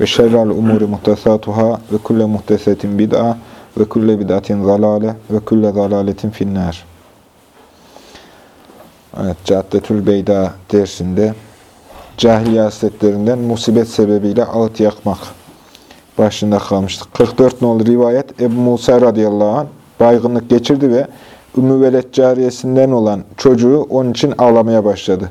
ve şerrel umuri muhtesatuhâ ve kulle muhtesetin bid'a ve kulle bid'atin zalale ve kulle zalaletin finnâr. Evet, Caddetül Beyda dersinde cahiliye hasletlerinden musibet sebebiyle ağıt yakmak başında kalmıştık. 44 nolu rivayet Ebu Musa radıyallahu anh baygınlık geçirdi ve Ümmü Veled cariyesinden olan çocuğu onun için ağlamaya başladı.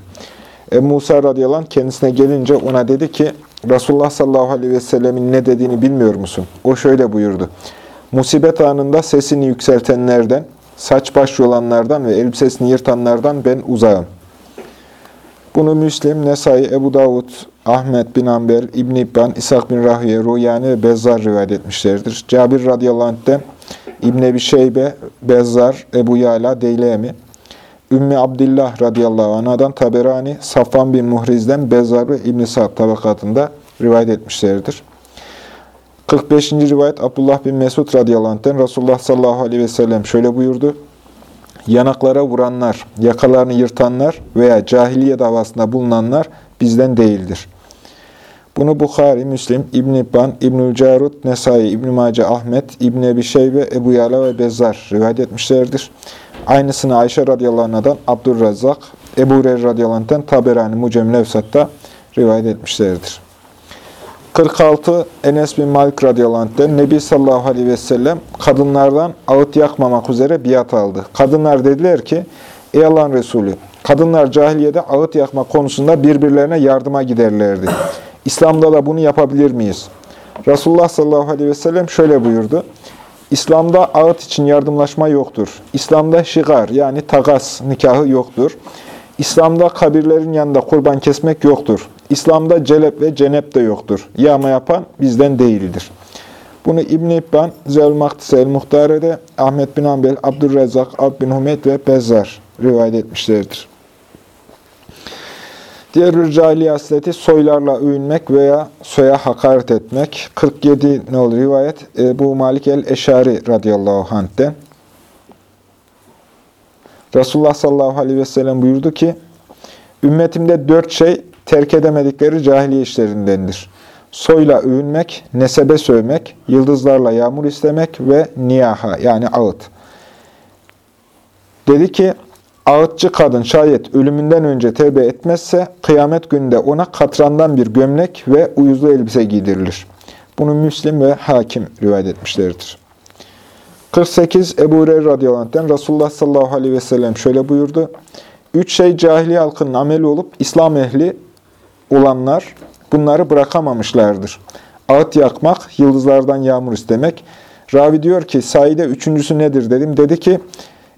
Ebu Musa radıyallahu anh kendisine gelince ona dedi ki Resulullah sallallahu aleyhi ve sellemin ne dediğini bilmiyor musun? O şöyle buyurdu. Musibet anında sesini yükseltenlerden, saç baş yolanlardan ve elbisesini yırtanlardan ben uzağım. Bunu Müslim, Nesai, Ebu Davud, Ahmet bin Amber, İbn İbban, İshak bin Rahüye, Ruyani ve Bezzar rivayet etmişlerdir. Cabir radıyallahu anh'ten İbn Ebi Şeybe, Bezzar, Ebu Yala, Deylemi, Ümmü Abdillah radıyallahu anhadan Taberani, Safvan bin Muhriz'den Bezzar ve İbn-i Sa'd tabakatında rivayet etmişlerdir. 45. rivayet Abdullah bin Mesud radıyallahu anh'ten Resulullah sallallahu aleyhi ve sellem şöyle buyurdu. Yanaklara vuranlar, yakalarını yırtanlar veya cahiliye davasında bulunanlar bizden değildir. Bunu Bukhari, Müslim, İbn İbban, İbnül Carut, Nesai, İbn Mace, Ahmet, İbn Ebi Şeybe, Ebu Yala ve Bezzar rivayet etmişlerdir. Aynısını Ayşe radıyallahu anh'dan Abdurrazzak, Ebu Hureyre radıyallahu anh'dan Taberani Mucem rivayet etmişlerdir. 46 Enes bin Malik radıyallahu anh'den Nebi sallallahu aleyhi ve sellem kadınlardan ağıt yakmamak üzere biat aldı. Kadınlar dediler ki, ey Allah'ın Resulü, kadınlar cahiliyede ağıt yakma konusunda birbirlerine yardıma giderlerdi. İslam'da da bunu yapabilir miyiz? Resulullah sallallahu aleyhi ve sellem şöyle buyurdu. İslam'da ağıt için yardımlaşma yoktur. İslam'da şigar yani tagas nikahı yoktur. İslam'da kabirlerin yanında kurban kesmek yoktur. İslam'da celep ve cenep de yoktur. Yağma yapan bizden değildir. Bunu İbn-i İbban, Zel-Maktis el-Muhtare'de Ahmet bin Ambel, Abdurrezzak, Ab bin Humeyd ve Bezzar rivayet etmişlerdir. Diğer cahiliye hasleti soylarla övünmek veya soya hakaret etmek. 47 ne olur rivayet bu Malik el-Eşari radıyallahu anh'ten. Resulullah sallallahu aleyhi ve sellem buyurdu ki, Ümmetimde dört şey terk edemedikleri cahiliye işlerindendir. Soyla övünmek, nesebe sövmek, yıldızlarla yağmur istemek ve niyaha yani ağıt. Dedi ki, ağıtçı kadın şayet ölümünden önce tevbe etmezse, kıyamet günde ona katrandan bir gömlek ve uyuzlu elbise giydirilir. Bunu Müslim ve Hakim rivayet etmişlerdir. 48 Ebu Hureyre radıyallahu anh'ten Resulullah sallallahu aleyhi ve sellem şöyle buyurdu. Üç şey cahiliye halkının ameli olup İslam ehli olanlar bunları bırakamamışlardır. Ağıt yakmak, yıldızlardan yağmur istemek. Ravi diyor ki, sayide üçüncüsü nedir dedim. Dedi ki,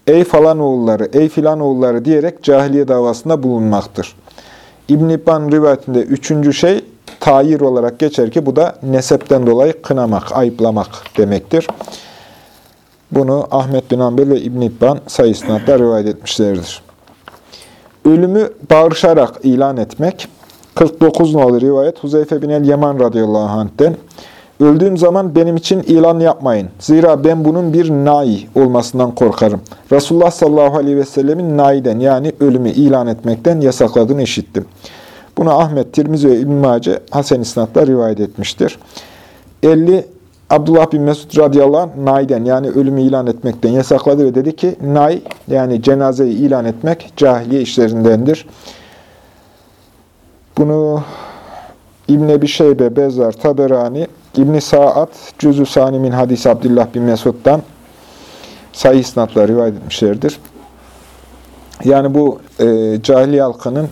ey falan oğulları, ey filan oğulları diyerek cahiliye davasında bulunmaktır. İbn-i İbban rivayetinde üçüncü şey tayir olarak geçer ki bu da nesepten dolayı kınamak, ayıplamak demektir. Bunu Ahmet bin Ambel ve İbn-i İbban sayısınatla rivayet etmişlerdir. Ölümü bağırışarak ilan etmek. 49 nolu rivayet Huzeyfe bin el-Yaman radıyallahu anh'ten. Öldüğüm zaman benim için ilan yapmayın. Zira ben bunun bir nai olmasından korkarım. Resulullah sallallahu aleyhi ve sellemin naiden yani ölümü ilan etmekten yasakladığını işittim. Bunu Ahmet, Tirmizi ve İbn-i Mace Hasen İsnat'la rivayet etmiştir. 50 Abdullah bin Mesud radıyallahu anh naiden yani ölümü ilan etmekten yasakladı ve dedi ki nay yani cenazeyi ilan etmek cahiliye işlerindendir. Bunu İbn Ebi Şeybe, Bezzar, Taberani, İbn Saad, Cüzü Sani min hadis Abdullah bin Mesud'dan sayı isnatla rivayet etmişlerdir. Yani bu e, cahiliye halkının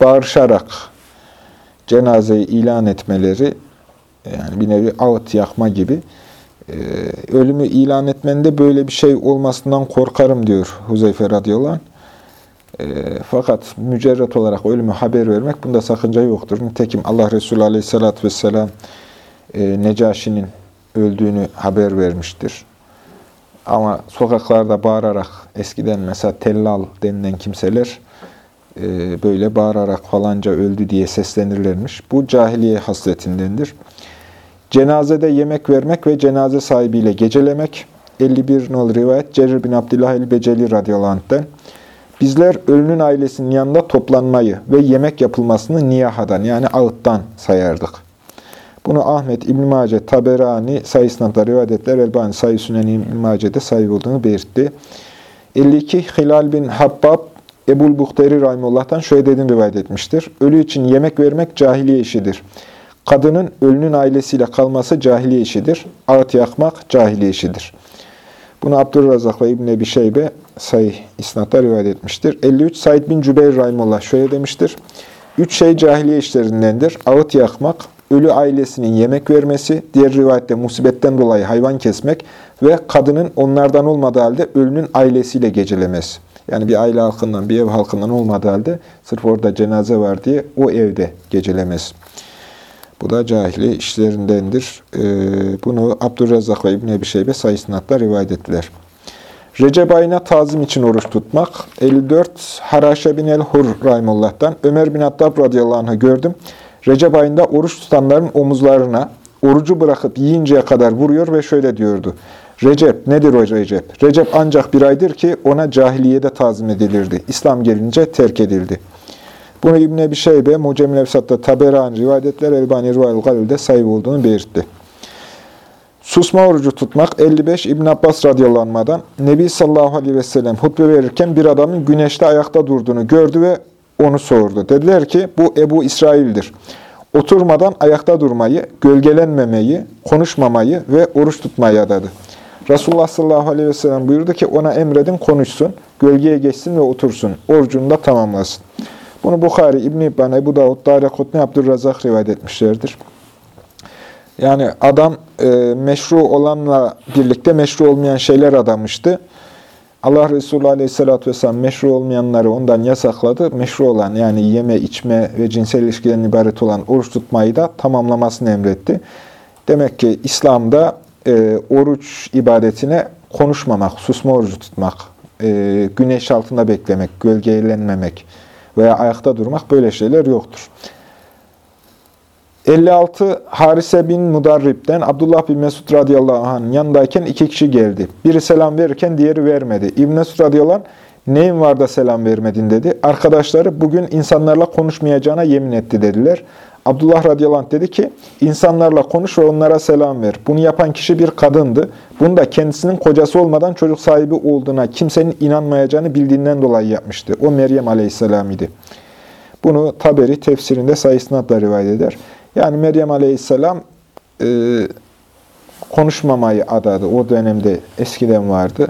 bağırışarak cenazeyi ilan etmeleri yani bir nevi ağıt yakma gibi. Ee, ölümü ilan etmende böyle bir şey olmasından korkarım diyor Huzeyfe radıyallahu. E, fakat mücerret olarak ölümü haber vermek bunda sakınca yoktur. Nitekim Allah Resulü Aleyhisselatü Vesselam e, Necaşi'nin öldüğünü haber vermiştir. Ama sokaklarda bağırarak eskiden mesela tellal denilen kimseler e, böyle bağırarak falanca öldü diye seslenirlermiş. Bu cahiliye hasletindendir. Cenazede yemek vermek ve cenaze sahibiyle gecelemek. 51 nol rivayet Cerir bin Abdullah el-Beceli radıyallahu. Bizler ölünün ailesinin yanında toplanmayı ve yemek yapılmasını niyahadan yani ağıttan sayardık. Bunu Ahmet İbn Mace, Taberani sayısında rivayet ettiler. Elbani sayı Süneni İbn Mace'de sayı olduğunu belirtti. 52 Hilal bin Habbab Ebul Buhteri Rahimullah'tan şöyle dediğini rivayet etmiştir. Ölü için yemek vermek cahiliye işidir. Kadının ölünün ailesiyle kalması cahiliye işidir. Ağıt yakmak cahiliye işidir. Bunu Abdurrazak ve İbn Ebi Şeybe sayı isnatlar rivayet etmiştir. 53 Said bin Cübeyr Rahimullah şöyle demiştir. Üç şey cahiliye işlerindendir. Ağıt yakmak, ölü ailesinin yemek vermesi, diğer rivayette musibetten dolayı hayvan kesmek ve kadının onlardan olmadığı halde ölünün ailesiyle gecelemesi. Yani bir aile halkından, bir ev halkından olmadığı halde sırf orada cenaze var diye o evde gecelemesi. Bu da cahili işlerindendir. Ee, bunu Abdurrezzak ve İbn-i Ebi Şeybe sayısınatla rivayet ettiler. Recep ayına tazim için oruç tutmak. 54 Haraşe bin el-Hur Rahimullah'tan Ömer bin Hattab radıyallahu anh'ı gördüm. Recep ayında oruç tutanların omuzlarına orucu bırakıp yiyinceye kadar vuruyor ve şöyle diyordu. Recep nedir o Recep? Recep ancak bir aydır ki ona cahiliyede tazim edilirdi. İslam gelince terk edildi. Bunu İbn-i Ebi Şeybe, Mucemil Efsat'ta Taberani rivayetler Elbani Rivayel Galil'de sahip olduğunu belirtti. Susma orucu tutmak 55 İbn Abbas radıyallahu anh'dan Nebi sallallahu aleyhi ve sellem hutbe verirken bir adamın güneşte ayakta durduğunu gördü ve onu sordu. Dediler ki bu Ebu İsrail'dir. Oturmadan ayakta durmayı, gölgelenmemeyi, konuşmamayı ve oruç tutmayı adadı. Resulullah sallallahu aleyhi ve sellem buyurdu ki ona emredin konuşsun, gölgeye geçsin ve otursun, orucunu da tamamlasın. Bunu Bukhari, İbn-i İbban, Ebu Davud, Darekutni, Abdurrazak rivayet etmişlerdir. Yani adam e, meşru olanla birlikte meşru olmayan şeyler adamıştı. Allah Resulü Aleyhisselatü Vesselam meşru olmayanları ondan yasakladı. Meşru olan yani yeme, içme ve cinsel ilişkiden ibaret olan oruç tutmayı da tamamlamasını emretti. Demek ki İslam'da e, oruç ibadetine konuşmamak, susma orucu tutmak, e, güneş altında beklemek, gölgelenmemek veya ayakta durmak böyle şeyler yoktur. 56 Harise bin Mudarrib'den Abdullah bin Mesud radıyallahu anh'ın yanındayken iki kişi geldi. Biri selam verirken diğeri vermedi. İbn Mesud radıyallahu anh, neyin var da selam vermedin dedi. Arkadaşları bugün insanlarla konuşmayacağına yemin etti dediler. Abdullah radıyallahu anh dedi ki, insanlarla konuş ve onlara selam ver. Bunu yapan kişi bir kadındı. Bunu da kendisinin kocası olmadan çocuk sahibi olduğuna kimsenin inanmayacağını bildiğinden dolayı yapmıştı. O Meryem aleyhisselam idi. Bunu Taberi tefsirinde sayısınatla rivayet eder. Yani Meryem aleyhisselam e, konuşmamayı adadı. O dönemde eskiden vardı.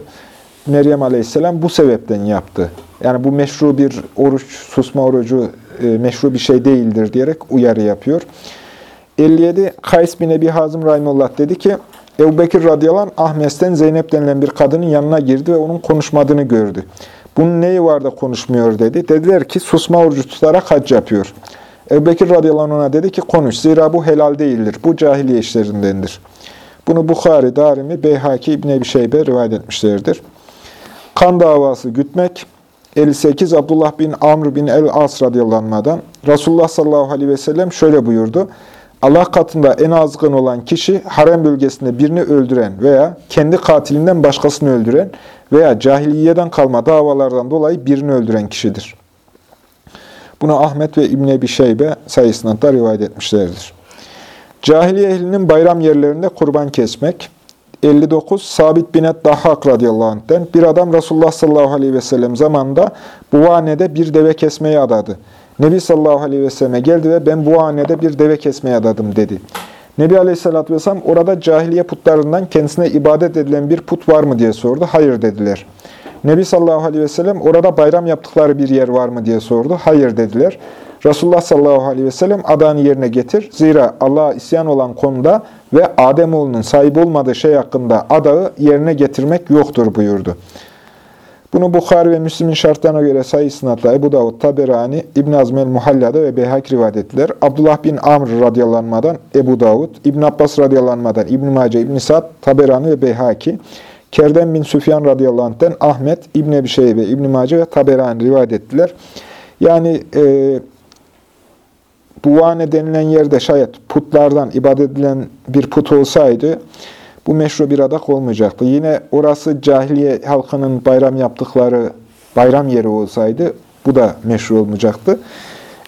Meryem aleyhisselam bu sebepten yaptı. Yani bu meşru bir oruç, susma orucu e, meşru bir şey değildir diyerek uyarı yapıyor. 57 Kays bin Ebi Hazım Rahimullah dedi ki, Ebu Bekir radıyallahu anh Ahmes'ten Zeynep denilen bir kadının yanına girdi ve onun konuşmadığını gördü. Bunun neyi var da konuşmuyor dedi. Dediler ki susma orucu tutarak hac yapıyor. Ebu Bekir radıyallahu anh'a dedi ki konuş. Zira bu helal değildir. Bu cahiliye işlerindendir. Bunu Bukhari, Darimi, Beyhaki, İbn Ebi Şeybe rivayet etmişlerdir. Kan davası gütmek. 58 Abdullah bin Amr bin el-As radıyallahu anh'dan Resulullah sallallahu aleyhi ve sellem şöyle buyurdu. Allah katında en azgın olan kişi harem bölgesinde birini öldüren veya kendi katilinden başkasını öldüren veya cahiliyeden kalma davalardan dolayı birini öldüren kişidir. Bunu Ahmet ve İbn Ebi Şeybe sayısında da rivayet etmişlerdir. Cahiliye ehlinin bayram yerlerinde kurban kesmek. 59 Sabit bin Dahhak radıyallahu anh'ten bir adam Resulullah sallallahu aleyhi ve sellem zamanında Buvane'de bir deve kesmeyi adadı. Nebi sallallahu aleyhi ve selleme geldi ve ben Buvane'de bir deve kesmeyi adadım dedi. Nebi aleyhissalatü vesselam orada cahiliye putlarından kendisine ibadet edilen bir put var mı diye sordu. Hayır dediler. Nebi sallallahu aleyhi ve sellem orada bayram yaptıkları bir yer var mı diye sordu. Hayır dediler. Resulullah sallallahu aleyhi ve sellem adağını yerine getir. Zira Allah'a isyan olan konuda ve Ademoğlunun sahip olmadığı şey hakkında adağı yerine getirmek yoktur buyurdu. Bunu Bukhari ve Müslim'in şartlarına göre sayı sınatla Ebu Davud, Taberani, İbn Azmel Muhalla'da ve Beyhak rivayet ettiler. Abdullah bin Amr radyalanmadan Ebu Davud, İbn Abbas radyalanmadan İbn Mace, İbn Sa'd, Taberani ve Beyhaki, Kerden bin Süfyan radıyallahu Ahmet, İbn Ebi Şeybe, İbn Mace ve Taberani rivayet ettiler. Yani e, Buvane denilen yerde şayet putlardan ibadet edilen bir put olsaydı bu meşru bir adak olmayacaktı. Yine orası cahiliye halkının bayram yaptıkları bayram yeri olsaydı bu da meşru olmayacaktı.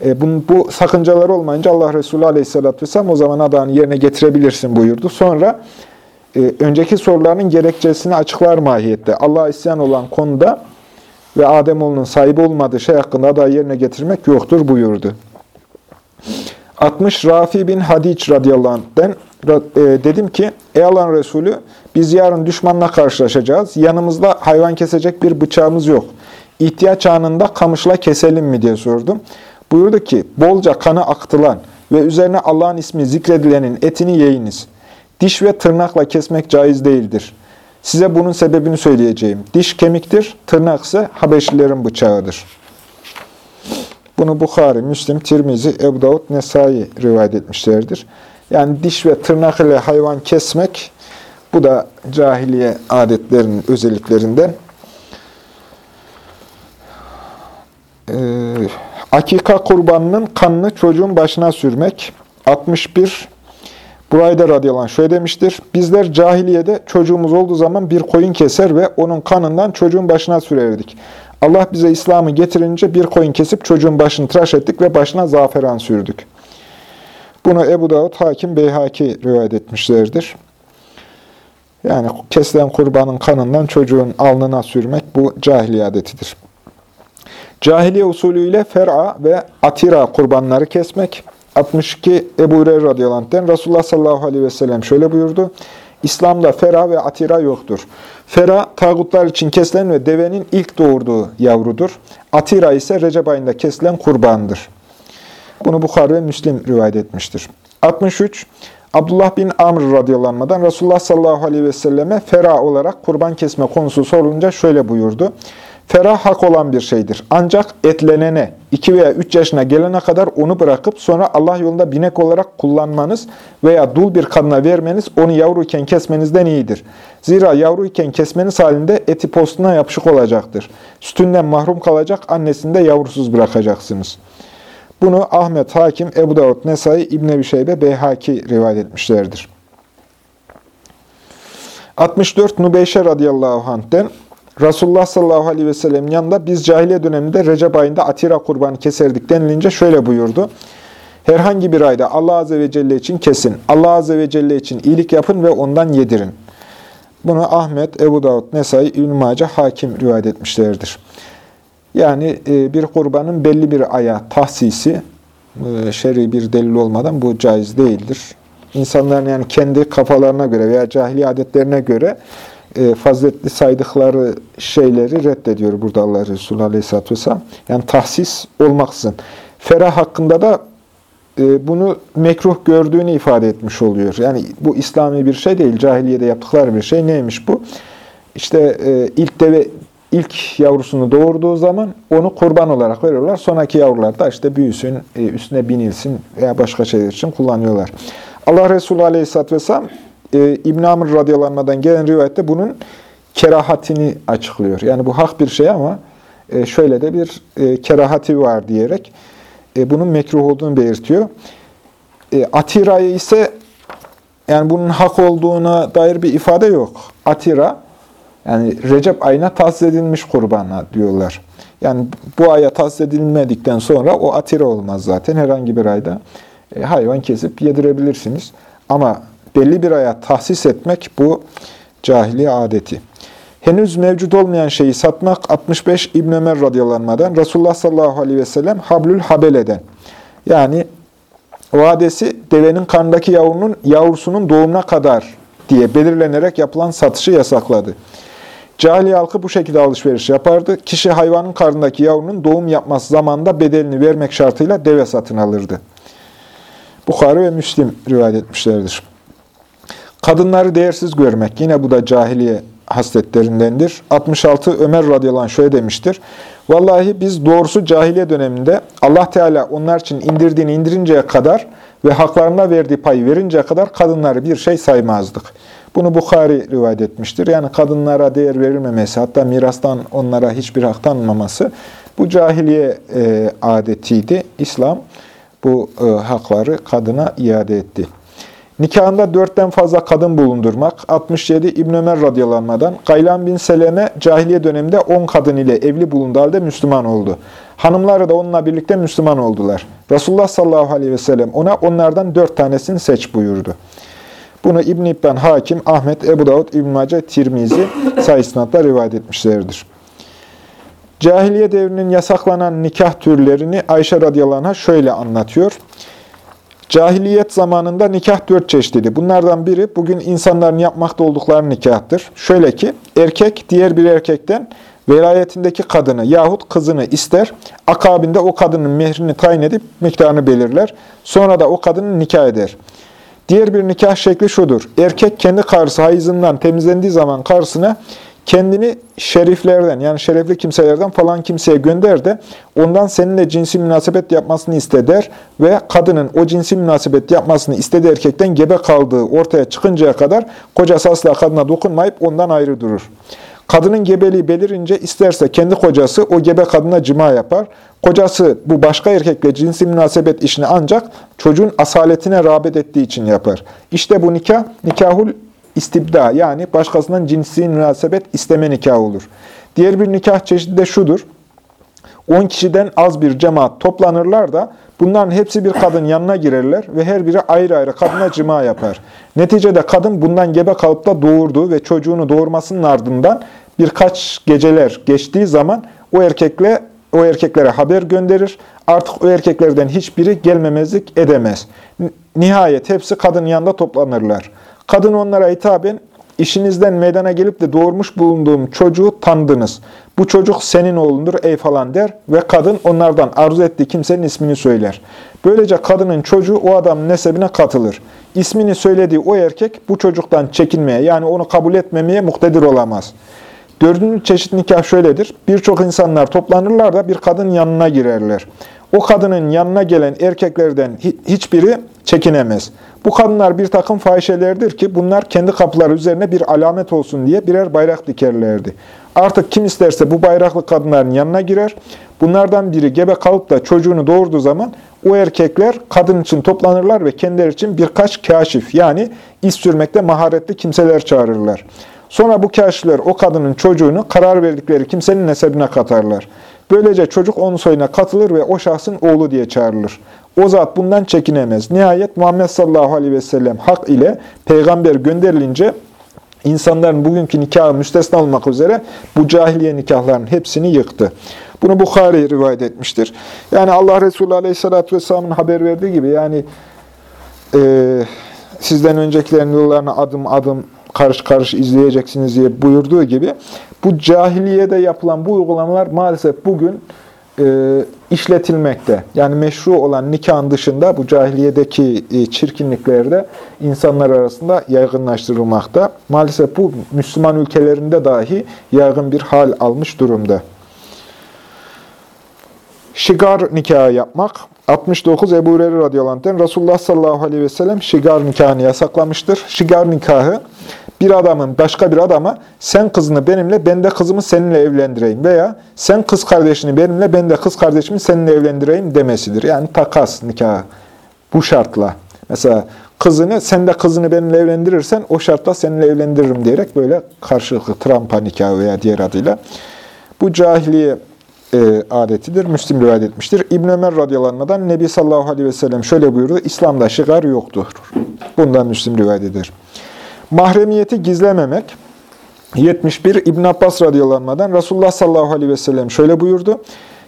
E, bunun, bu sakıncalar olmayınca Allah Resulü Aleyhisselatü Vesselam o zaman adağını yerine getirebilirsin buyurdu. Sonra e, önceki soruların gerekçesini açıklar mahiyette. Allah'a isyan olan konuda ve Ademoğlunun sahibi olmadığı şey hakkında adağı yerine getirmek yoktur buyurdu. 60 Rafi bin Hadic radıyallahu anh'den dedim ki, ey Allah'ın Resulü biz yarın düşmanla karşılaşacağız. Yanımızda hayvan kesecek bir bıçağımız yok. İhtiyaç anında kamışla keselim mi diye sordum. Buyurdu ki, bolca kanı aktılan ve üzerine Allah'ın ismi zikredilenin etini yiyiniz. Diş ve tırnakla kesmek caiz değildir. Size bunun sebebini söyleyeceğim. Diş kemiktir, tırnak ise Habeşlilerin bıçağıdır. Bunu Bukhari, Müslim, Tirmizi, Ebu Davud, Nesai rivayet etmişlerdir. Yani diş ve tırnak ile hayvan kesmek, bu da cahiliye adetlerinin özelliklerinden. Ee, akika kurbanının kanını çocuğun başına sürmek. 61 Burayda radıyallahu anh şöyle demiştir. Bizler cahiliyede çocuğumuz olduğu zaman bir koyun keser ve onun kanından çocuğun başına sürerdik. Allah bize İslam'ı getirince bir koyun kesip çocuğun başını tıraş ettik ve başına zaferan sürdük. Bunu Ebu Davud, Hakim, Beyhaki rivayet etmişlerdir. Yani kesilen kurbanın kanından çocuğun alnına sürmek bu cahiliye adetidir. Cahiliye usulüyle fer'a ve atira kurbanları kesmek. 62 Ebu Hureyre radıyallahu anh'den Resulullah sallallahu aleyhi ve sellem şöyle buyurdu. İslam'da fera ve atira yoktur. Fera, tağutlar için kesilen ve devenin ilk doğurduğu yavrudur. Atira ise Recep ayında kesilen kurbandır. Bunu Bukhari ve Müslim rivayet etmiştir. 63. Abdullah bin Amr radıyallahu Resulullah sallallahu aleyhi ve selleme fera olarak kurban kesme konusu sorulunca şöyle buyurdu. Ferah hak olan bir şeydir. Ancak etlenene, 2 veya 3 yaşına gelene kadar onu bırakıp sonra Allah yolunda binek olarak kullanmanız veya dul bir kadına vermeniz onu yavruyken kesmenizden iyidir. Zira yavruyken kesmeniz halinde eti postuna yapışık olacaktır. Sütünden mahrum kalacak, annesini de yavrusuz bırakacaksınız. Bunu Ahmet, Hakim, Ebu Davud, Nesai, İbn-i Bişeybe, Beyhaki rivayet etmişlerdir. 64 Nubeyşe radıyallahu anh'den Resulullah sallallahu aleyhi ve sellem'in yanında biz cahiliye döneminde Recep ayında atira kurbanı keserdik denilince şöyle buyurdu. Herhangi bir ayda Allah azze ve celle için kesin. Allah azze ve celle için iyilik yapın ve ondan yedirin. Bunu Ahmet, Ebu Davud, Nesai, İbn-i Hakim rivayet etmişlerdir. Yani e, bir kurbanın belli bir aya tahsisi, e, şer'i bir delil olmadan bu caiz değildir. İnsanların yani kendi kafalarına göre veya cahiliye adetlerine göre e, saydıkları şeyleri reddediyor burada Allah Resulü Aleyhisselatü Vesselam. Yani tahsis olmaksızın. Ferah hakkında da e, bunu mekruh gördüğünü ifade etmiş oluyor. Yani bu İslami bir şey değil, cahiliyede yaptıkları bir şey. Neymiş bu? İşte e, ilk deve ilk yavrusunu doğurduğu zaman onu kurban olarak veriyorlar. Sonraki yavrular da işte büyüsün, e, üstüne binilsin veya başka şeyler için kullanıyorlar. Allah Resulü Aleyhisselatü Vesselam e, İbn-i Amr radyalanmadan gelen rivayette bunun kerahatini açıklıyor. Yani bu hak bir şey ama e, şöyle de bir kerahati var diyerek bunun mekruh olduğunu belirtiyor. Atirayı ise yani bunun hak olduğuna dair bir ifade yok. Atira yani Recep ayına tahsis edilmiş kurbana diyorlar. Yani bu aya tahsis edilmedikten sonra o atira olmaz zaten. Herhangi bir ayda e, hayvan kesip yedirebilirsiniz. Ama belli bir aya tahsis etmek bu cahiliye adeti. Henüz mevcut olmayan şeyi satmak 65 İbn Ömer radıyallahu Resulullah sallallahu aleyhi ve sellem hablül habeleden. Yani vadesi devenin karnındaki yavrunun yavrusunun doğumuna kadar diye belirlenerek yapılan satışı yasakladı. Cahiliye halkı bu şekilde alışveriş yapardı. Kişi hayvanın karnındaki yavrunun doğum yapması zamanında bedelini vermek şartıyla deve satın alırdı. Bukhari ve Müslim rivayet etmişlerdir. Kadınları değersiz görmek, yine bu da cahiliye hasletlerindendir. 66 Ömer radıyallahu anh şöyle demiştir. Vallahi biz doğrusu cahiliye döneminde Allah Teala onlar için indirdiğini indirinceye kadar ve haklarına verdiği payı verinceye kadar kadınları bir şey saymazdık. Bunu Bukhari rivayet etmiştir. Yani kadınlara değer verilmemesi, hatta mirastan onlara hiçbir hak tanınmaması bu cahiliye e, adetiydi. İslam bu e, hakları kadına iade etti. Nikahında dörtten fazla kadın bulundurmak. 67 İbn Ömer radyalanmadan Gaylan bin Seleme cahiliye döneminde 10 kadın ile evli bulunduğu halde Müslüman oldu. Hanımları da onunla birlikte Müslüman oldular. Resulullah sallallahu aleyhi ve sellem ona onlardan dört tanesini seç buyurdu. Bunu İbn İbn Hakim, Ahmet, Ebu Davud, İbn Mace, Tirmizi sayısınatla rivayet etmişlerdir. Cahiliye devrinin yasaklanan nikah türlerini Ayşe radıyallahu şöyle anlatıyor. Cahiliyet zamanında nikah dört çeşitli. Bunlardan biri bugün insanların yapmakta oldukları nikahtır. Şöyle ki erkek diğer bir erkekten velayetindeki kadını yahut kızını ister, akabinde o kadının mehrini tayin edip miktarını belirler. Sonra da o kadını nikah eder. Diğer bir nikah şekli şudur. Erkek kendi karısı hayızından temizlendiği zaman karısına kendini şeriflerden yani şerefli kimselerden falan kimseye gönder de ondan seninle cinsi münasebet yapmasını isteder ve kadının o cinsi münasebet yapmasını istediği erkekten gebe kaldığı ortaya çıkıncaya kadar kocası asla kadına dokunmayıp ondan ayrı durur. Kadının gebeliği belirince isterse kendi kocası o gebe kadına cima yapar. Kocası bu başka erkekle cinsi münasebet işini ancak çocuğun asaletine rağbet ettiği için yapar. İşte bu nikah, nikahul istibda yani başkasından cinsi münasebet isteme nikahı olur. Diğer bir nikah çeşidi de şudur. 10 kişiden az bir cemaat toplanırlar da bunların hepsi bir kadın yanına girerler ve her biri ayrı ayrı kadına cima yapar. Neticede kadın bundan gebe kalıp da doğurdu ve çocuğunu doğurmasının ardından birkaç geceler geçtiği zaman o erkekle o erkeklere haber gönderir. Artık o erkeklerden hiçbiri gelmemezlik edemez. Nihayet hepsi kadın yanında toplanırlar. Kadın onlara hitaben, işinizden meydana gelip de doğurmuş bulunduğum çocuğu tanıdınız. Bu çocuk senin oğlundur ey falan der ve kadın onlardan arzu ettiği kimsenin ismini söyler. Böylece kadının çocuğu o adamın nesebine katılır. İsmini söylediği o erkek bu çocuktan çekinmeye yani onu kabul etmemeye muhtedir olamaz. Dördüncü çeşit nikah şöyledir. Birçok insanlar toplanırlar da bir kadın yanına girerler. O kadının yanına gelen erkeklerden hiçbiri çekinemez. Bu kadınlar bir takım fahişelerdir ki bunlar kendi kapıları üzerine bir alamet olsun diye birer bayrak dikerlerdi. Artık kim isterse bu bayraklı kadınların yanına girer. Bunlardan biri gebe kalıp da çocuğunu doğurduğu zaman o erkekler kadın için toplanırlar ve kendileri için birkaç kaşif yani iz sürmekte maharetli kimseler çağırırlar. Sonra bu kaşifler o kadının çocuğunu karar verdikleri kimsenin nesebine katarlar. Böylece çocuk onun soyuna katılır ve o şahsın oğlu diye çağrılır. O zat bundan çekinemez. Nihayet Muhammed sallallahu aleyhi ve sellem hak ile peygamber gönderilince insanların bugünkü nikahı müstesna olmak üzere bu cahiliye nikahlarının hepsini yıktı. Bunu Bukhari rivayet etmiştir. Yani Allah Resulü aleyhissalatü vesselamın haber verdiği gibi yani e, sizden öncekilerin yollarına adım adım karış karış izleyeceksiniz diye buyurduğu gibi bu cahiliyede yapılan bu uygulamalar maalesef bugün e, işletilmekte. Yani meşru olan nikahın dışında bu cahiliyedeki e, çirkinliklerde insanlar arasında yaygınlaştırılmakta. Maalesef bu Müslüman ülkelerinde dahi yaygın bir hal almış durumda. Şigar nikahı yapmak. 69 Ebu Hureyre radıyallahu anh'ten Resulullah sallallahu aleyhi ve sellem şigar nikahını yasaklamıştır. Şigar nikahı bir adamın başka bir adama sen kızını benimle, ben de kızımı seninle evlendireyim veya sen kız kardeşini benimle, ben de kız kardeşimi seninle evlendireyim demesidir. Yani takas nikahı bu şartla. Mesela kızını, sen de kızını benimle evlendirirsen o şartla seninle evlendiririm diyerek böyle karşılıklı trampa nikahı veya diğer adıyla. Bu cahiliye e, adetidir. Müslim rivayet etmiştir. İbn Ömer radıyallahu Nebi sallallahu aleyhi ve sellem şöyle buyurdu. İslam'da şigar yoktur. Bundan Müslim rivayet eder. Mahremiyeti gizlememek. 71 İbn Abbas radıyallahu Resulullah sallallahu aleyhi ve sellem şöyle buyurdu.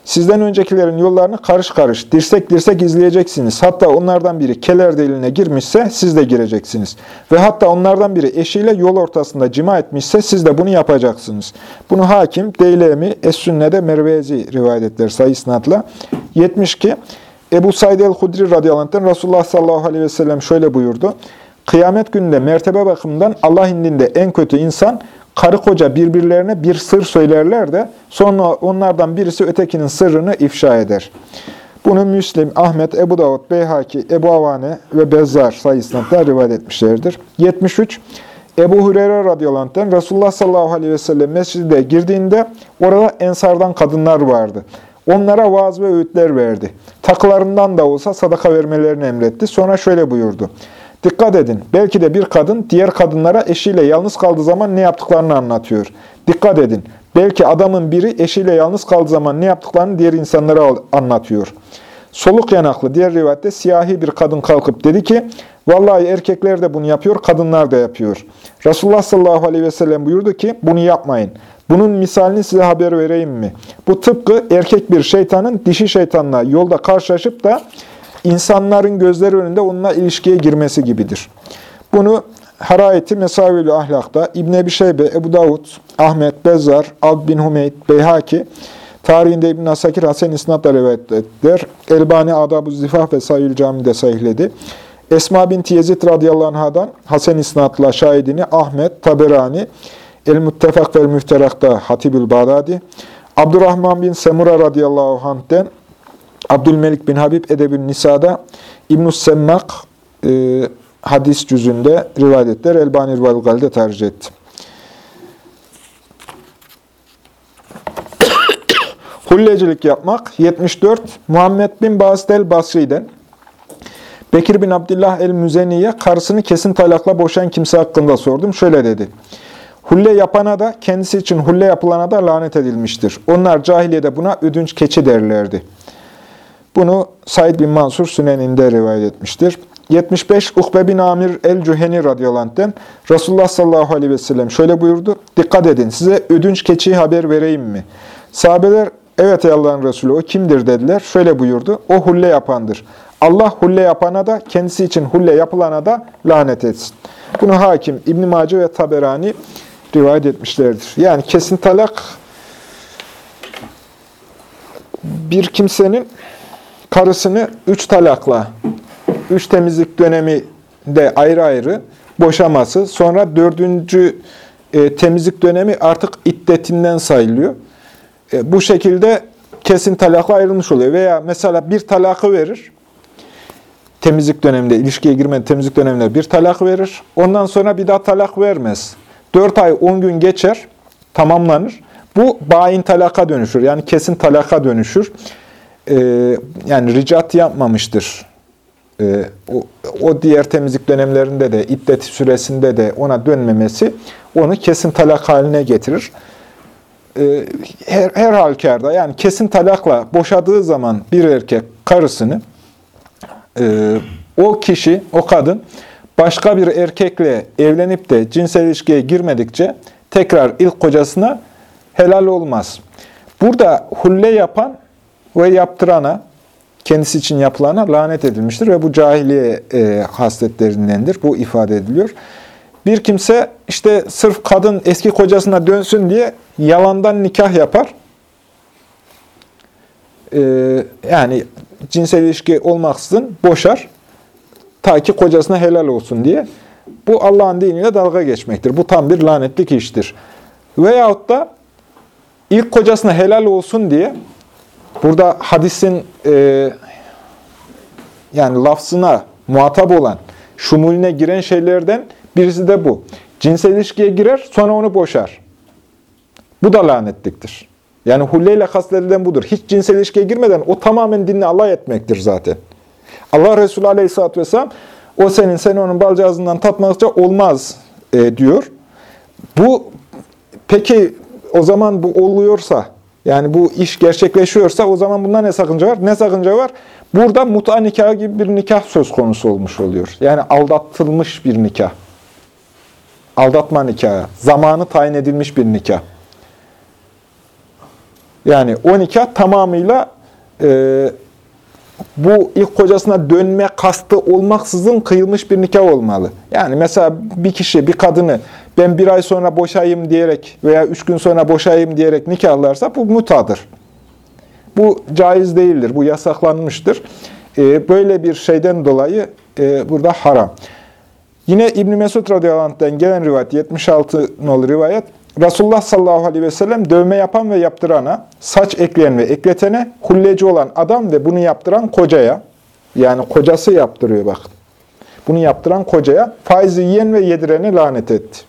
Sizden öncekilerin yollarını karış karış, dirsek dirsek izleyeceksiniz. Hatta onlardan biri keler deliğine girmişse siz de gireceksiniz. Ve hatta onlardan biri eşiyle yol ortasında cima etmişse siz de bunu yapacaksınız. Bunu hakim, Deylemi, Es-Sünne'de Mervezi rivayet ettiler sayı sınatla. 72. Ebu Said el-Hudri radıyallahu anh Resulullah sallallahu aleyhi ve sellem şöyle buyurdu. Kıyamet gününde mertebe bakımından Allah indinde en kötü insan, karı koca birbirlerine bir sır söylerler de sonra onlardan birisi ötekinin sırrını ifşa eder. Bunu Müslim, Ahmet, Ebu Davud, Beyhaki, Ebu Avane ve Bezzar sayısında rivayet etmişlerdir. 73. Ebu Hureyre radıyallahu anh'ten Resulullah sallallahu aleyhi ve sellem mescide girdiğinde orada ensardan kadınlar vardı. Onlara vaaz ve öğütler verdi. Takılarından da olsa sadaka vermelerini emretti. Sonra şöyle buyurdu. Dikkat edin, belki de bir kadın diğer kadınlara eşiyle yalnız kaldığı zaman ne yaptıklarını anlatıyor. Dikkat edin, belki adamın biri eşiyle yalnız kaldığı zaman ne yaptıklarını diğer insanlara anlatıyor. Soluk yanaklı diğer rivayette siyahi bir kadın kalkıp dedi ki, Vallahi erkekler de bunu yapıyor, kadınlar da yapıyor. Resulullah sallallahu aleyhi ve sellem buyurdu ki, bunu yapmayın. Bunun misalini size haber vereyim mi? Bu tıpkı erkek bir şeytanın dişi şeytanla yolda karşılaşıp da insanların gözleri önünde onunla ilişkiye girmesi gibidir. Bunu Harayeti Mesavülü Ahlak'ta İbn Ebi Şeybe, Ebu Davud, Ahmet, Bezzar, Ab bin Hümeyd, Beyhaki, tarihinde İbn Asakir Hasen İsnad'la rivayet ettiler. Elbani Adab-ı Zifah ve Sayül Cami'de sahihledi. Esma binti Yezid radıyallahu anhadan Hasen İsnad'la şahidini Ahmet, Taberani, El-Muttefak ve El-Müfterak'ta Hatibül Bağdadi, Abdurrahman bin Semura radıyallahu anh'den Abdülmelik bin Habib Edebül Nisa'da İbn-i Semmak e, hadis cüzünde rivayet ettiler. Elbani Rivayet tercih etti. Hullecilik yapmak 74 Muhammed bin Bastel Basri'den Bekir bin Abdullah el-Müzeni'ye karısını kesin talakla boşayan kimse hakkında sordum. Şöyle dedi. Hulle yapana da kendisi için hulle yapılana da lanet edilmiştir. Onlar cahiliyede buna ödünç keçi derlerdi. Bunu Said bin Mansur Sünen'inde rivayet etmiştir. 75 Ukbe bin Amir el-Cüheni radıyallahu Resulullah sallallahu aleyhi ve sellem şöyle buyurdu. Dikkat edin size ödünç keçi haber vereyim mi? Sahabeler evet ey Allah'ın Resulü o kimdir dediler. Şöyle buyurdu. O hulle yapandır. Allah hulle yapana da kendisi için hulle yapılana da lanet etsin. Bunu hakim İbn-i Mace ve Taberani rivayet etmişlerdir. Yani kesin talak bir kimsenin karısını üç talakla, üç temizlik dönemi de ayrı ayrı boşaması, sonra dördüncü e, temizlik dönemi artık iddetinden sayılıyor. E, bu şekilde kesin talakla ayrılmış oluyor. Veya mesela bir talakı verir, temizlik döneminde, ilişkiye girmeden temizlik döneminde bir talak verir. Ondan sonra bir daha talak vermez. 4 ay 10 gün geçer, tamamlanır. Bu bain talaka dönüşür. Yani kesin talaka dönüşür. Ee, yani ricat yapmamıştır. Ee, o, o diğer temizlik dönemlerinde de, iddet süresinde de ona dönmemesi onu kesin talak haline getirir. Ee, her, her halükarda yani kesin talakla boşadığı zaman bir erkek karısını e, o kişi, o kadın başka bir erkekle evlenip de cinsel ilişkiye girmedikçe tekrar ilk kocasına helal olmaz. Burada hulle yapan ve yaptırana, kendisi için yapılana lanet edilmiştir ve bu cahiliye e, hasletlerindendir. Bu ifade ediliyor. Bir kimse işte sırf kadın eski kocasına dönsün diye yalandan nikah yapar. Ee, yani cinsel ilişki olmaksızın boşar. Ta ki kocasına helal olsun diye. Bu Allah'ın diniyle dalga geçmektir. Bu tam bir lanetlik iştir. Veyahut da ilk kocasına helal olsun diye burada hadisin e, yani lafzına muhatap olan, şumulüne giren şeylerden birisi de bu. Cinsel ilişkiye girer, sonra onu boşar. Bu da lanetliktir. Yani hulleyle kastedilen budur. Hiç cinsel ilişkiye girmeden o tamamen dinle alay etmektir zaten. Allah Resulü Aleyhisselatü Vesselam o senin, sen onun balcağızından tatmakça olmaz e, diyor. Bu peki o zaman bu oluyorsa, yani bu iş gerçekleşiyorsa o zaman bunda ne sakınca var? Ne sakınca var? Burada muta nikahı gibi bir nikah söz konusu olmuş oluyor. Yani aldatılmış bir nikah. Aldatma nikahı. Zamanı tayin edilmiş bir nikah. Yani o nikah tamamıyla e, bu ilk kocasına dönme kastı olmaksızın kıyılmış bir nikah olmalı. Yani mesela bir kişi, bir kadını ben bir ay sonra boşayayım diyerek veya üç gün sonra boşayayım diyerek nikahlarsa bu mutadır. Bu caiz değildir, bu yasaklanmıştır. E, böyle bir şeyden dolayı e, burada haram. Yine İbn Mesud radıyallahu gelen rivayet 76 nolu rivayet Resulullah sallallahu aleyhi ve sellem dövme yapan ve yaptırana, saç ekleyen ve ekletene, kulleci olan adam ve bunu yaptıran kocaya, yani kocası yaptırıyor bak. Bunu yaptıran kocaya, faizi yiyen ve yedirene lanet etti.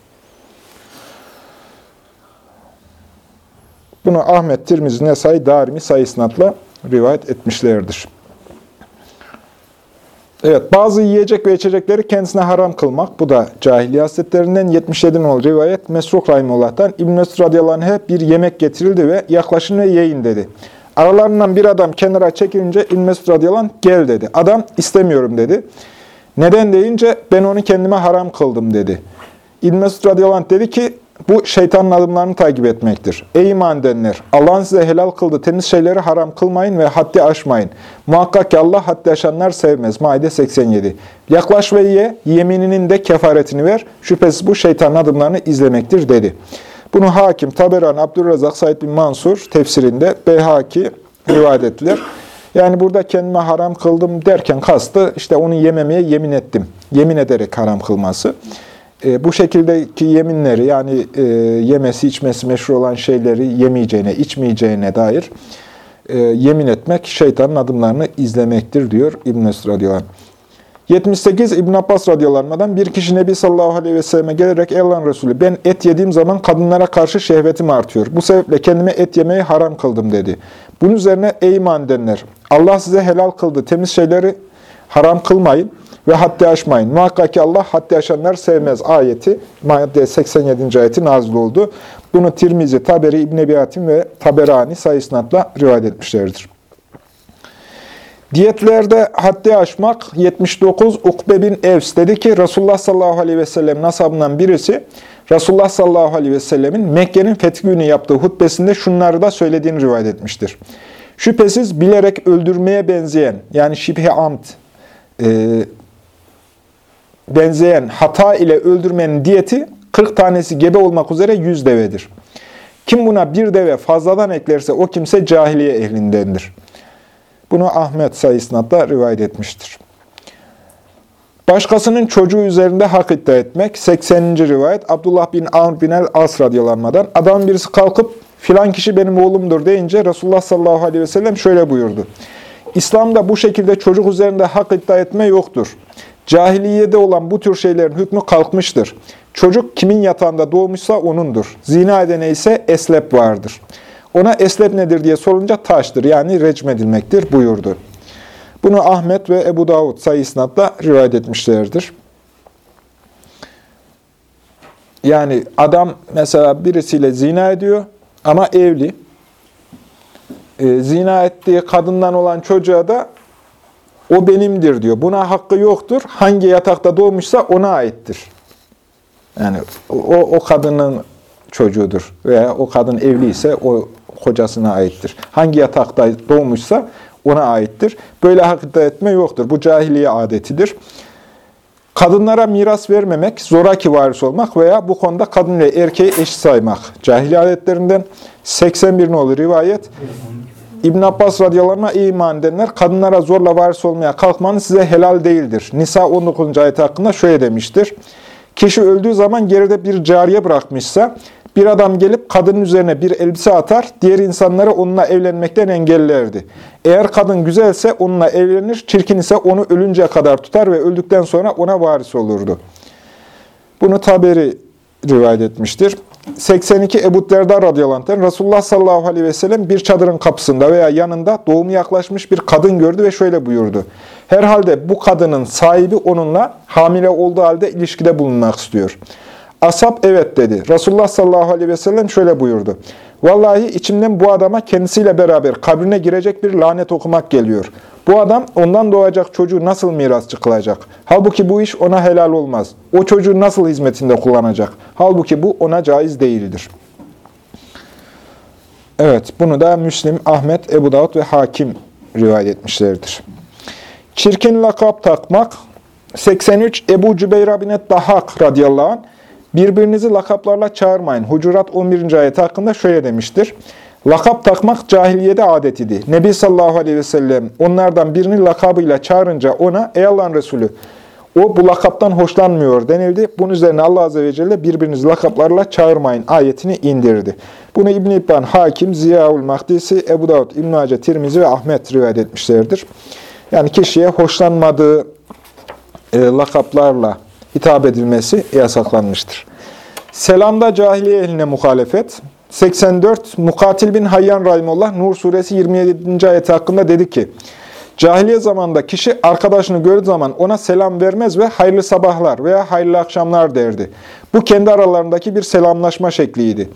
Bunu Ahmet, Tirmizi, Nesai, Darimi sayısınatla rivayet etmişlerdir. Evet, bazı yiyecek ve içecekleri kendisine haram kılmak. Bu da cahiliye hasletlerinden 77 nol rivayet. Mesruk Rahimullah'tan İbn-i Mesud bir yemek getirildi ve yaklaşın ve yiyin dedi. Aralarından bir adam kenara çekilince İbn-i Mesud gel dedi. Adam istemiyorum dedi. Neden deyince ben onu kendime haram kıldım dedi. İbn-i Mesud dedi ki bu şeytanın adımlarını takip etmektir. Ey iman edenler! Allah'ın size helal kıldığı temiz şeyleri haram kılmayın ve haddi aşmayın. Muhakkak ki Allah haddi aşanlar sevmez. Maide 87. Yaklaş ve ye, yemininin de kefaretini ver. Şüphesiz bu şeytanın adımlarını izlemektir dedi. Bunu Hakim, Taberan, Abdurrazak, Said bin Mansur tefsirinde Beyhaki rivayet ettiler. Yani burada kendime haram kıldım derken kastı işte onu yememeye yemin ettim. Yemin ederek haram kılması. E, bu şekildeki yeminleri yani e, yemesi içmesi meşru olan şeyleri yemeyeceğine, içmeyeceğine dair e, yemin etmek şeytanın adımlarını izlemektir diyor İbn-i radıyallahu 78 İbn Abbas radıyallahu bir kişi Nebi sallallahu aleyhi ve selleme gelerek Ey Allah'ın Resulü ben et yediğim zaman kadınlara karşı şehvetim artıyor. Bu sebeple kendime et yemeyi haram kıldım dedi. Bunun üzerine ey iman edenler Allah size helal kıldı temiz şeyleri haram kılmayın ve haddi aşmayın. Muhakkak ki Allah haddi aşanlar sevmez ayeti, madde 87. ayeti nazil oldu. Bunu Tirmizi, Taberi, İbn Ebi Hatim ve Taberani sayısınatla rivayet etmişlerdir. Diyetlerde haddi aşmak 79 Ukbe bin Evs dedi ki Resulullah sallallahu aleyhi ve sellem nasabından birisi Resulullah sallallahu aleyhi ve sellemin Mekke'nin fethi günü yaptığı hutbesinde şunları da söylediğini rivayet etmiştir. Şüphesiz bilerek öldürmeye benzeyen yani şibhe amt e, benzeyen hata ile öldürmenin diyeti 40 tanesi gebe olmak üzere 100 devedir. Kim buna bir deve fazladan eklerse o kimse cahiliye ehlindendir. Bunu Ahmet sayısında rivayet etmiştir. Başkasının çocuğu üzerinde hak iddia etmek. 80. rivayet Abdullah bin Amr bin el-As radyalanmadan. Adam birisi kalkıp filan kişi benim oğlumdur deyince Resulullah sallallahu aleyhi ve sellem şöyle buyurdu. İslam'da bu şekilde çocuk üzerinde hak iddia etme yoktur. Cahiliyede olan bu tür şeylerin hükmü kalkmıştır. Çocuk kimin yatağında doğmuşsa onundur. Zina edene ise eslep vardır. Ona eslep nedir diye sorunca taştır yani recmedilmektir buyurdu. Bunu Ahmet ve Ebu Davud sayısınatla rivayet etmişlerdir. Yani adam mesela birisiyle zina ediyor ama evli. E, zina ettiği kadından olan çocuğa da o benimdir diyor. Buna hakkı yoktur. Hangi yatakta doğmuşsa ona aittir. Yani o, o kadının çocuğudur. Veya o kadın evliyse o kocasına aittir. Hangi yatakta doğmuşsa ona aittir. Böyle hak etme yoktur. Bu cahiliye adetidir. Kadınlara miras vermemek, zoraki varis olmak veya bu konuda kadın ile erkeği eş saymak. Cahiliye adetlerinden 81 nolu rivayet. İbn Abbas radıyallahu anh iman edenler kadınlara zorla varis olmaya kalkmanız size helal değildir. Nisa 19. ayet hakkında şöyle demiştir. Kişi öldüğü zaman geride bir cariye bırakmışsa bir adam gelip kadının üzerine bir elbise atar, diğer insanları onunla evlenmekten engellerdi. Eğer kadın güzelse onunla evlenir, çirkin ise onu ölünceye kadar tutar ve öldükten sonra ona varis olurdu. Bunu Taberi rivayet etmiştir. 82 Ebu Derda radıyallahu anh, Resulullah sallallahu aleyhi ve sellem bir çadırın kapısında veya yanında doğumu yaklaşmış bir kadın gördü ve şöyle buyurdu. Herhalde bu kadının sahibi onunla hamile olduğu halde ilişkide bulunmak istiyor. Asap evet dedi. Resulullah sallallahu aleyhi ve sellem şöyle buyurdu. Vallahi içimden bu adama kendisiyle beraber kabrine girecek bir lanet okumak geliyor. Bu adam ondan doğacak çocuğu nasıl mirasçı kılacak? Halbuki bu iş ona helal olmaz. O çocuğu nasıl hizmetinde kullanacak? Halbuki bu ona caiz değildir. Evet, bunu da Müslim, Ahmet, Ebu Davud ve Hakim rivayet etmişlerdir. Çirkin lakap takmak 83 Ebu Cübeyr bin Dahak radıyallahu anh Birbirinizi lakaplarla çağırmayın. Hucurat 11. ayet hakkında şöyle demiştir. Lakap takmak cahiliyede adetiydi. Nebi sallallahu aleyhi ve sellem onlardan birini lakabıyla çağırınca ona ey Allah'ın Resulü O bu lakaptan hoşlanmıyor denildi. Bunun üzerine Allah Azze ve Celle birbirinizi lakaplarla çağırmayın ayetini indirdi. Bunu İbn-i İbban, Hakim, Ziyaul Mahdisi, Ebu Davud, İbn-i Hace, Tirmizi ve Ahmet rivayet etmişlerdir. Yani kişiye hoşlanmadığı e, lakaplarla hitap edilmesi yasaklanmıştır. Selamda cahiliye ehline muhalefet. 84 Mukatil bin Hayyan Rahimullah Nur suresi 27. ayeti hakkında dedi ki Cahiliye zamanında kişi arkadaşını gördüğü zaman ona selam vermez ve hayırlı sabahlar veya hayırlı akşamlar derdi. Bu kendi aralarındaki bir selamlaşma şekliydi.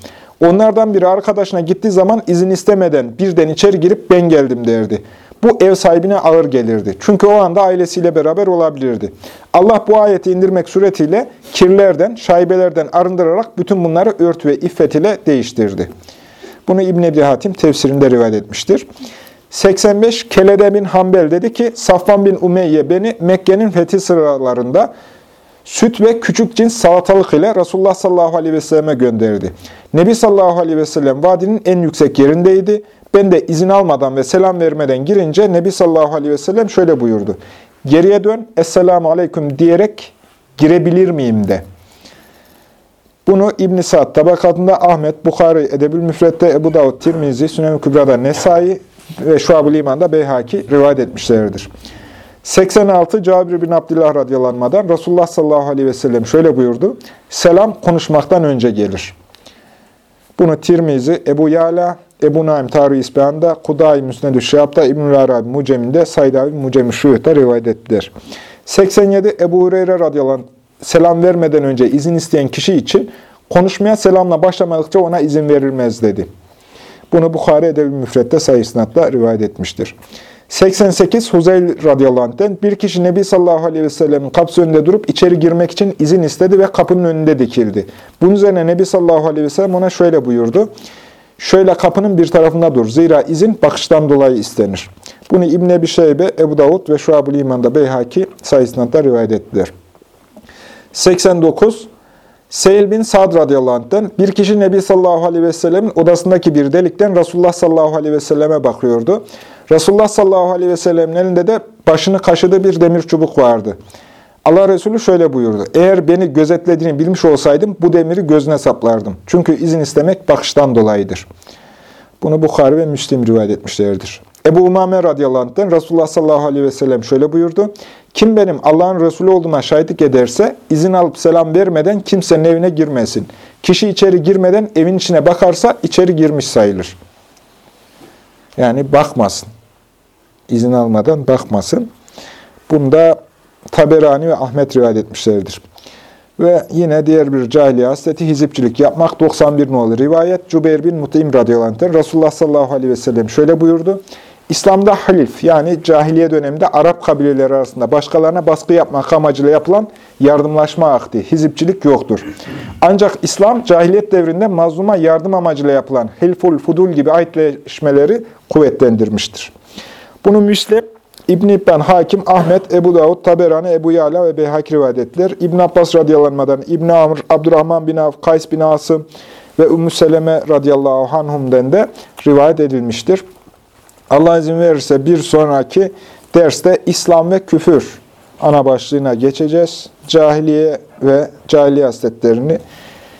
Onlardan biri arkadaşına gittiği zaman izin istemeden birden içeri girip ben geldim derdi. Bu ev sahibine ağır gelirdi. Çünkü o anda ailesiyle beraber olabilirdi. Allah bu ayeti indirmek suretiyle kirlerden, şaibelerden arındırarak bütün bunları örtü ve iffet ile değiştirdi. Bunu İbn Ebi Hatim tefsirinde rivayet etmiştir. 85 Kelede bin Hanbel dedi ki Safvan bin Umeyye beni Mekke'nin fethi sıralarında süt ve küçük cins salatalık ile Resulullah sallallahu aleyhi ve selleme gönderdi. Nebi sallallahu aleyhi ve sellem vadinin en yüksek yerindeydi. Ben de izin almadan ve selam vermeden girince Nebi sallallahu aleyhi ve sellem şöyle buyurdu. Geriye dön, Esselamu aleyküm diyerek girebilir miyim de. Bunu İbn-i Sa'd tabakatında Ahmet, Bukhari, Edebül Müfret'te Ebu Davud, Tirmizi, Sünem-i Kübra'da Nesai ve Şuab-ı İman'da Beyhaki rivayet etmişlerdir. 86 Cabir bin Abdullah radyalanmadan Resulullah sallallahu aleyhi ve sellem şöyle buyurdu. Selam konuşmaktan önce gelir. Bunu Tirmizi, Ebu Yala, Ebu Naim Tarih İsbehan'da, Kuday Müsned-i Şihab'da, İbn-i Arabi Mucem'inde, Said abi Mucem-i Şuyut'ta rivayet ettiler. 87 Ebu Hureyre radıyallahu selam vermeden önce izin isteyen kişi için konuşmaya selamla başlamadıkça ona izin verilmez dedi. Bunu Bukhari Edebi Müfret'te sayısınatla rivayet etmiştir. 88 Huzeyl radıyallahu bir kişi Nebi sallallahu aleyhi ve sellemin kapısı önünde durup içeri girmek için izin istedi ve kapının önünde dikildi. Bunun üzerine Nebi sallallahu aleyhi ve sellem ona şöyle buyurdu. Şöyle kapının bir tarafında dur. Zira izin bakıştan dolayı istenir. Bunu İbn Ebi Şeybe, Ebu Davud ve Şuab-ı İman'da Beyhaki sayısınatla rivayet ettiler. 89 Seyil bin Sa'd radıyallahu bir kişi Nebi sallallahu aleyhi ve sellemin odasındaki bir delikten Resulullah sallallahu aleyhi ve selleme bakıyordu. Resulullah sallallahu aleyhi ve sellemin elinde de başını kaşıdığı bir demir çubuk vardı. Allah Resulü şöyle buyurdu. Eğer beni gözetlediğini bilmiş olsaydım bu demiri gözüne saplardım. Çünkü izin istemek bakıştan dolayıdır. Bunu Bukhari ve Müslim rivayet etmişlerdir. Ebu Umame radıyallahu anh'ten Resulullah sallallahu aleyhi ve sellem şöyle buyurdu. Kim benim Allah'ın Resulü olduğuna şahitlik ederse izin alıp selam vermeden kimsenin evine girmesin. Kişi içeri girmeden evin içine bakarsa içeri girmiş sayılır. Yani bakmasın. İzin almadan bakmasın. Bunda Taberani ve Ahmet rivayet etmişlerdir. Ve yine diğer bir cahiliye hasleti hizipçilik yapmak 91 nolu rivayet. Cübeyr bin Mut'im radıyallahu Resulullah sallallahu aleyhi ve sellem şöyle buyurdu. İslam'da halif yani cahiliye döneminde Arap kabileleri arasında başkalarına baskı yapmak amacıyla yapılan yardımlaşma akdi, hizipçilik yoktur. Ancak İslam cahiliyet devrinde mazluma yardım amacıyla yapılan hilful fudul gibi ayetleşmeleri kuvvetlendirmiştir. Bunu Müslim, İbn-i İbn Hakim, Ahmet, Ebu Davud, Taberani, Ebu Yala ve Beyhak rivayet ettiler. İbn Abbas radıyallahu İbn Amr, Abdurrahman bin Avf, Kays bin Asım ve Ümmü Seleme radıyallahu anhum'den de rivayet edilmiştir. Allah izin verirse bir sonraki derste İslam ve küfür ana başlığına geçeceğiz. Cahiliye ve cahiliye hasletlerini